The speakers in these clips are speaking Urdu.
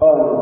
الشيطان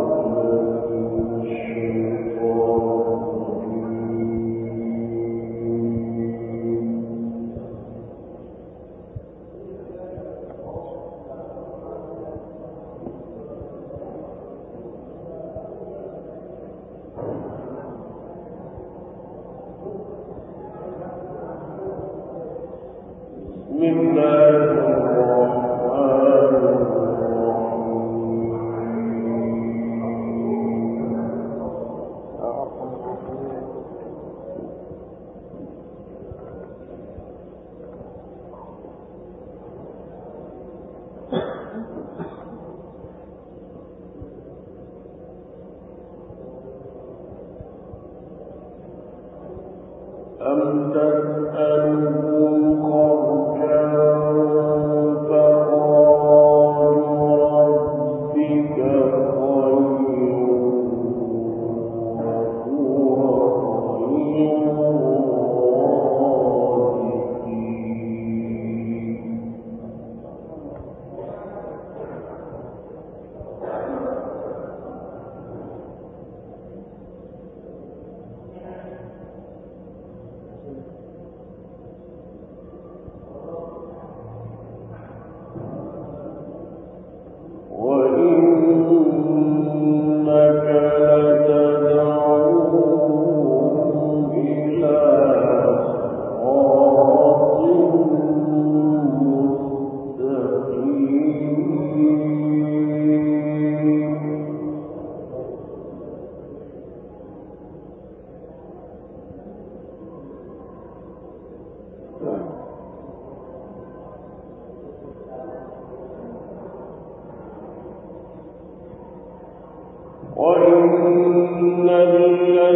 النبي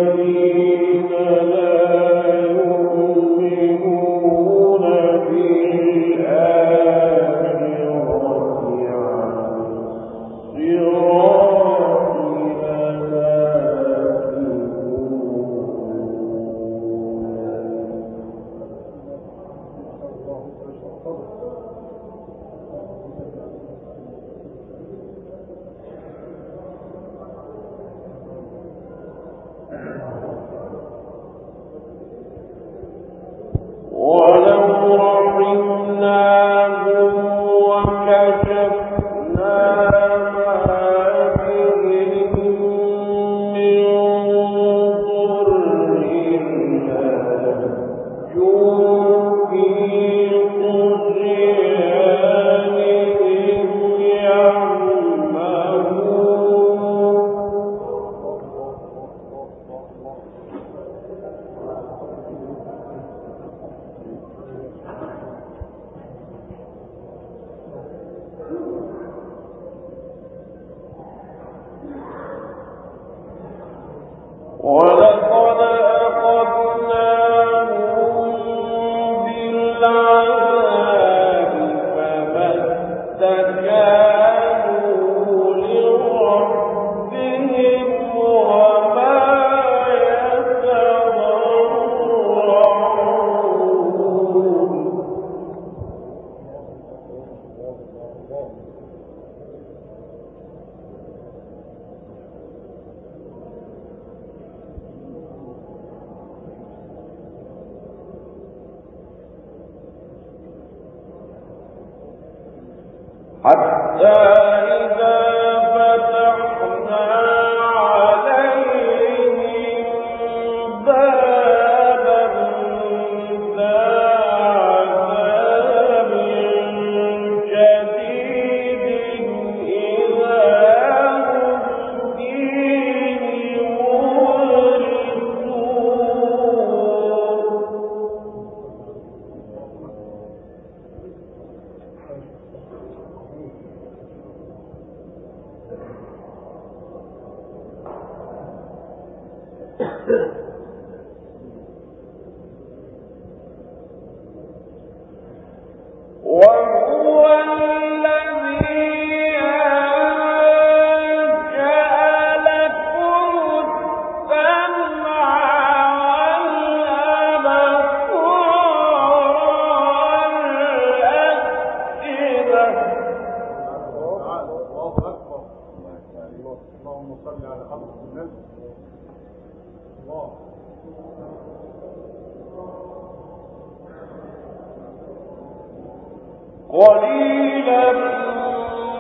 ربنا قليلا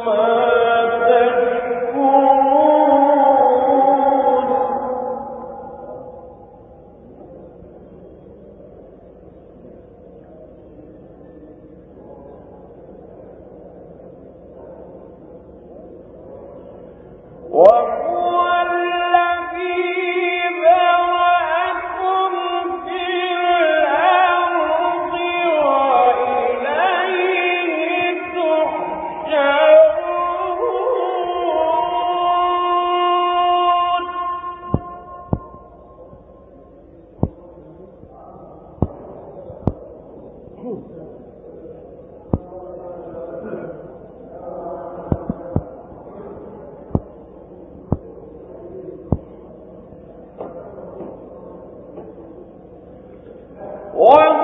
ما اور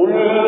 قل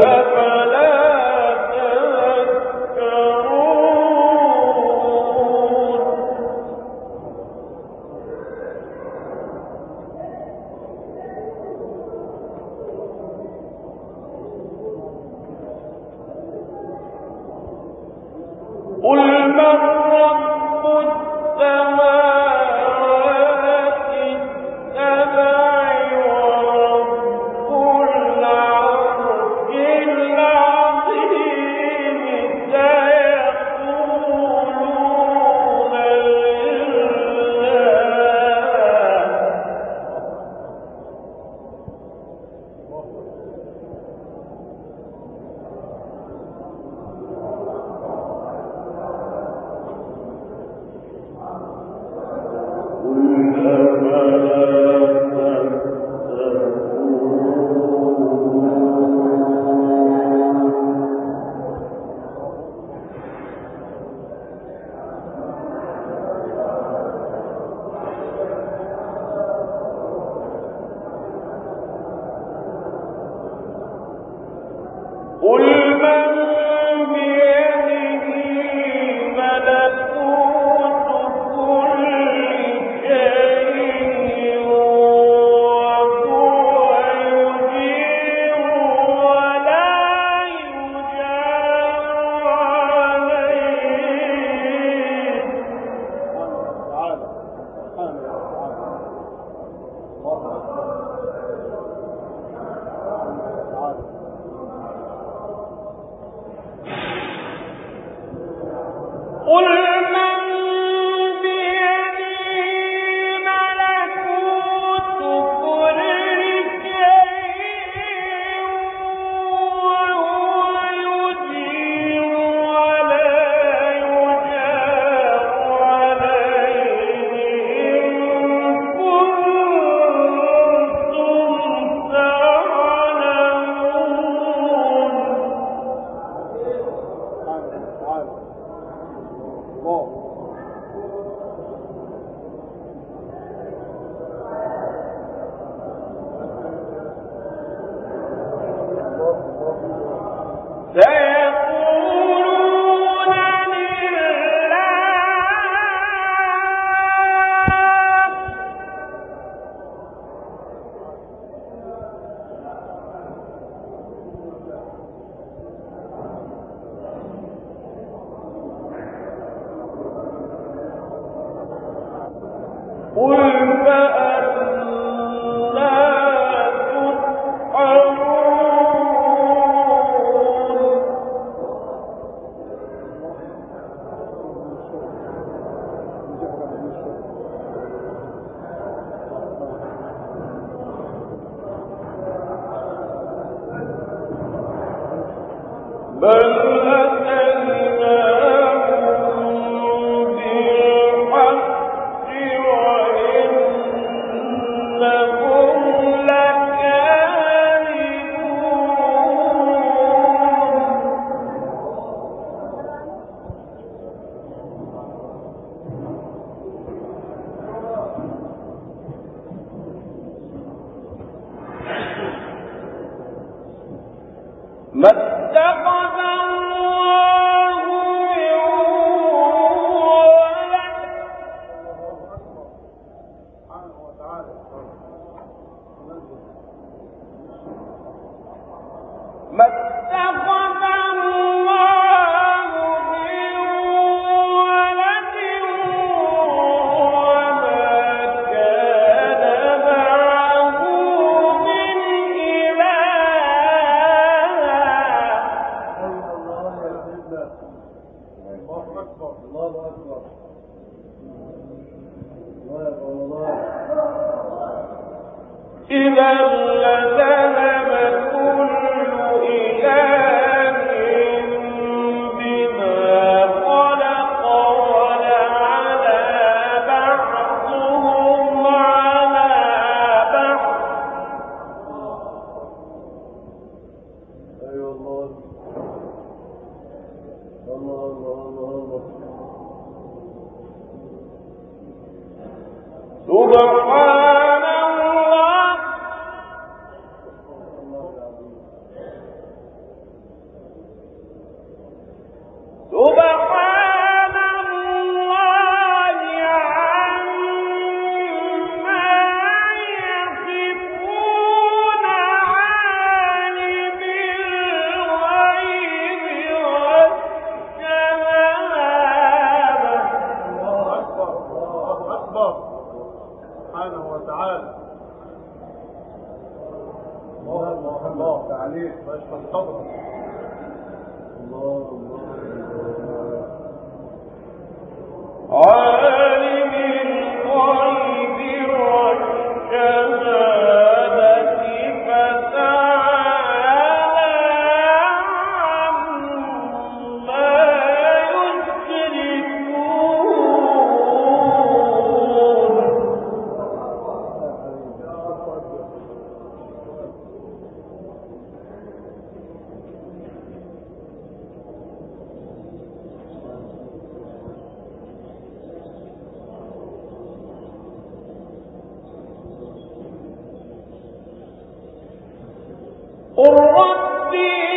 قل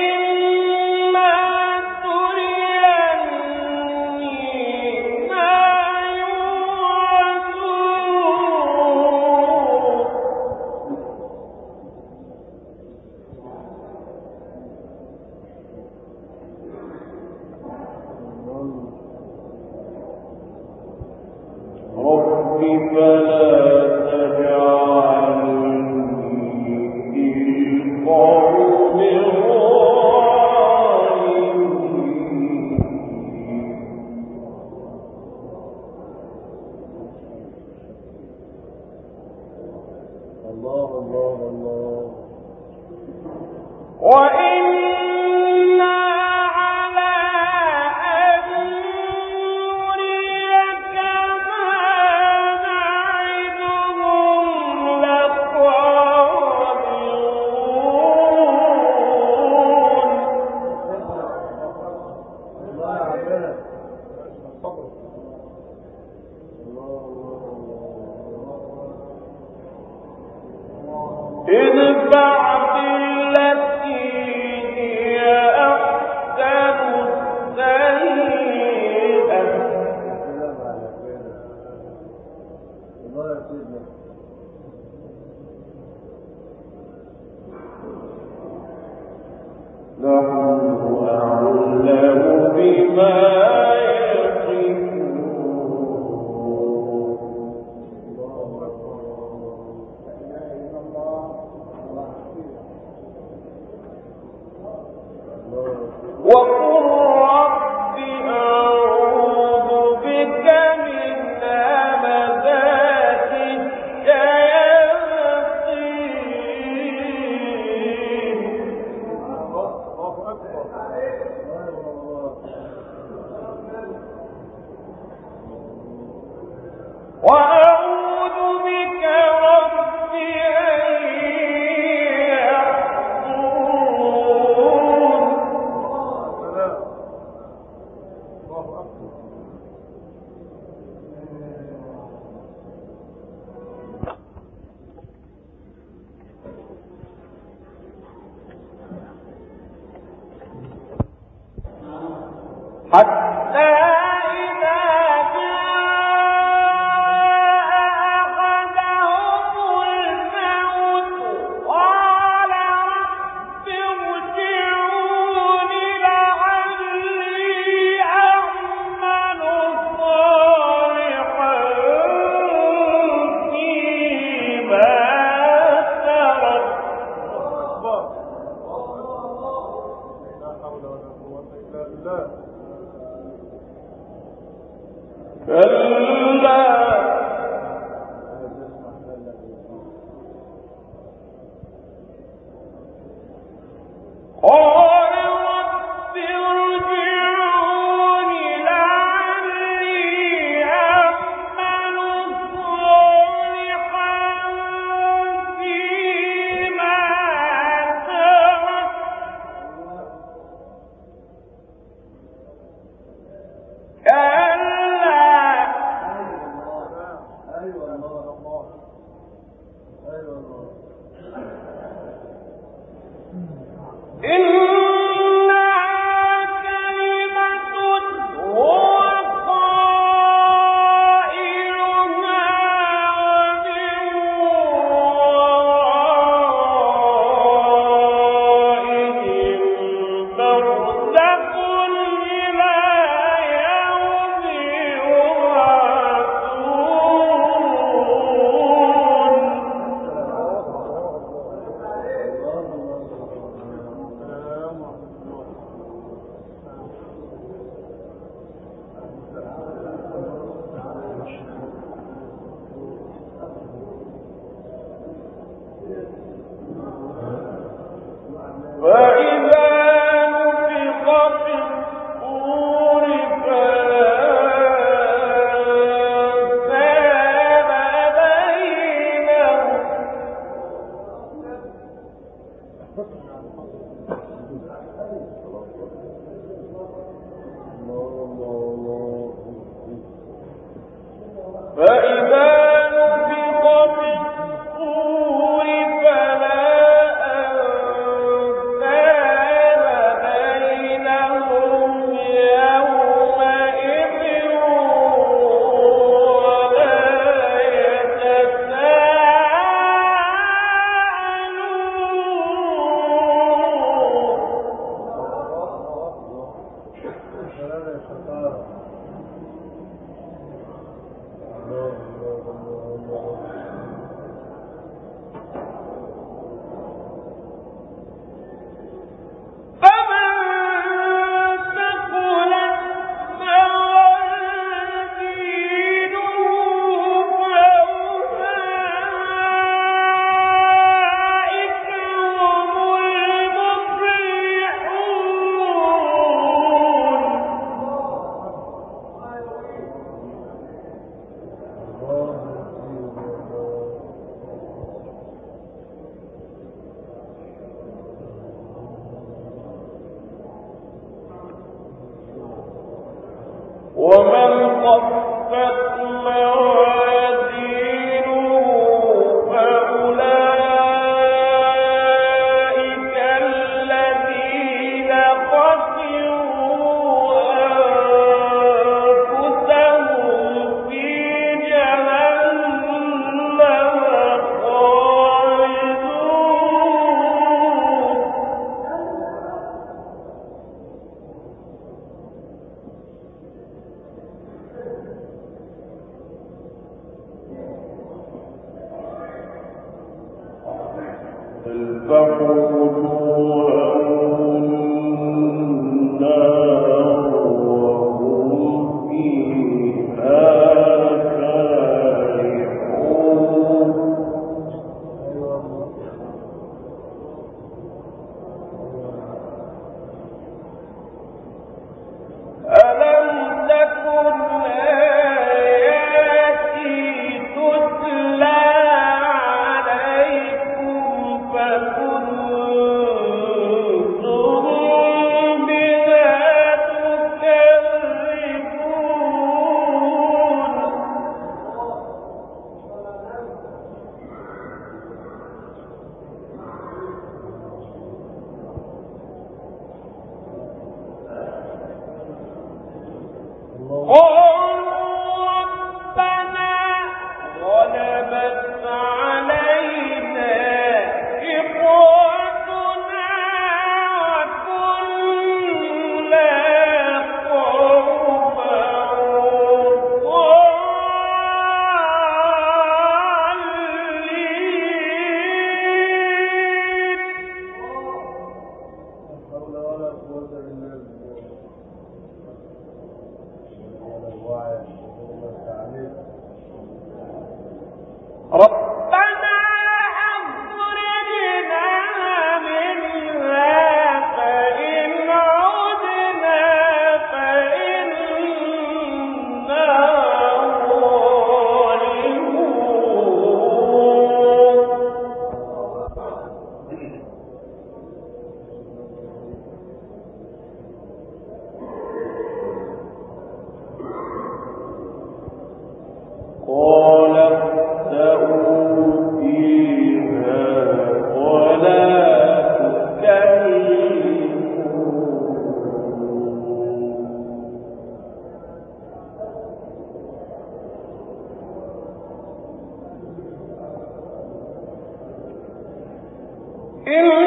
إن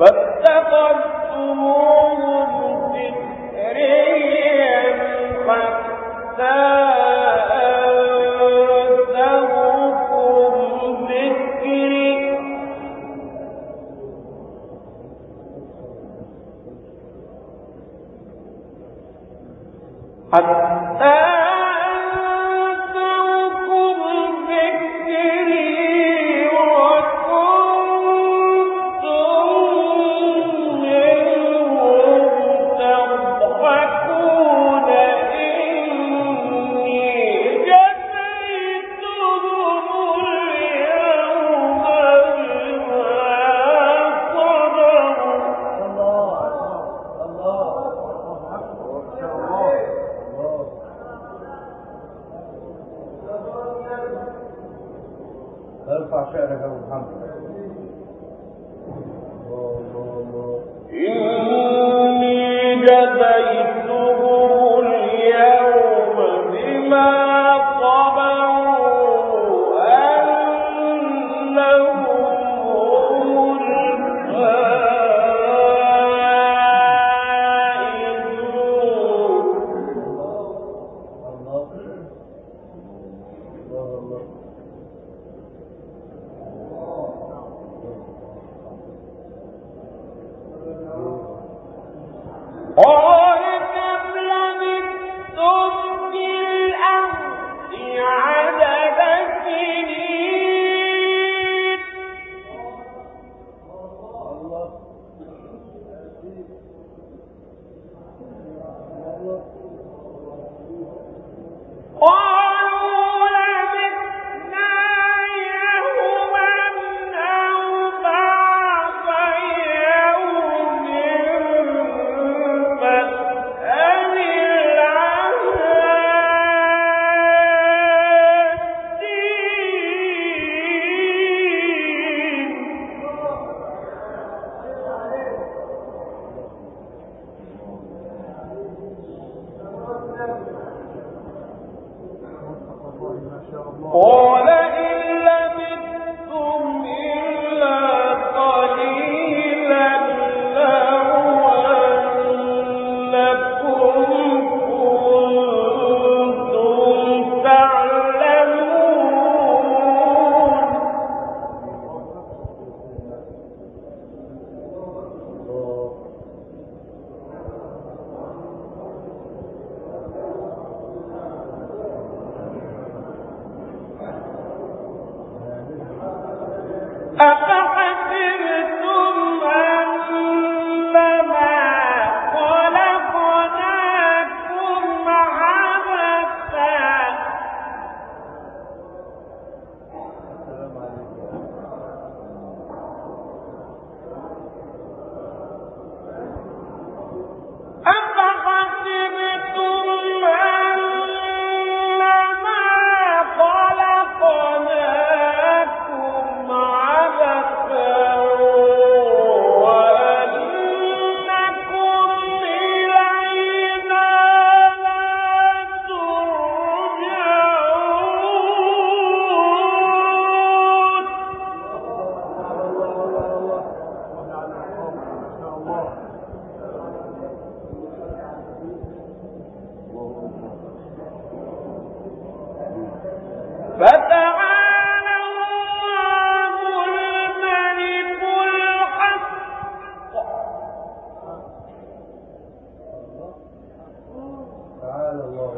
اور تعالى الله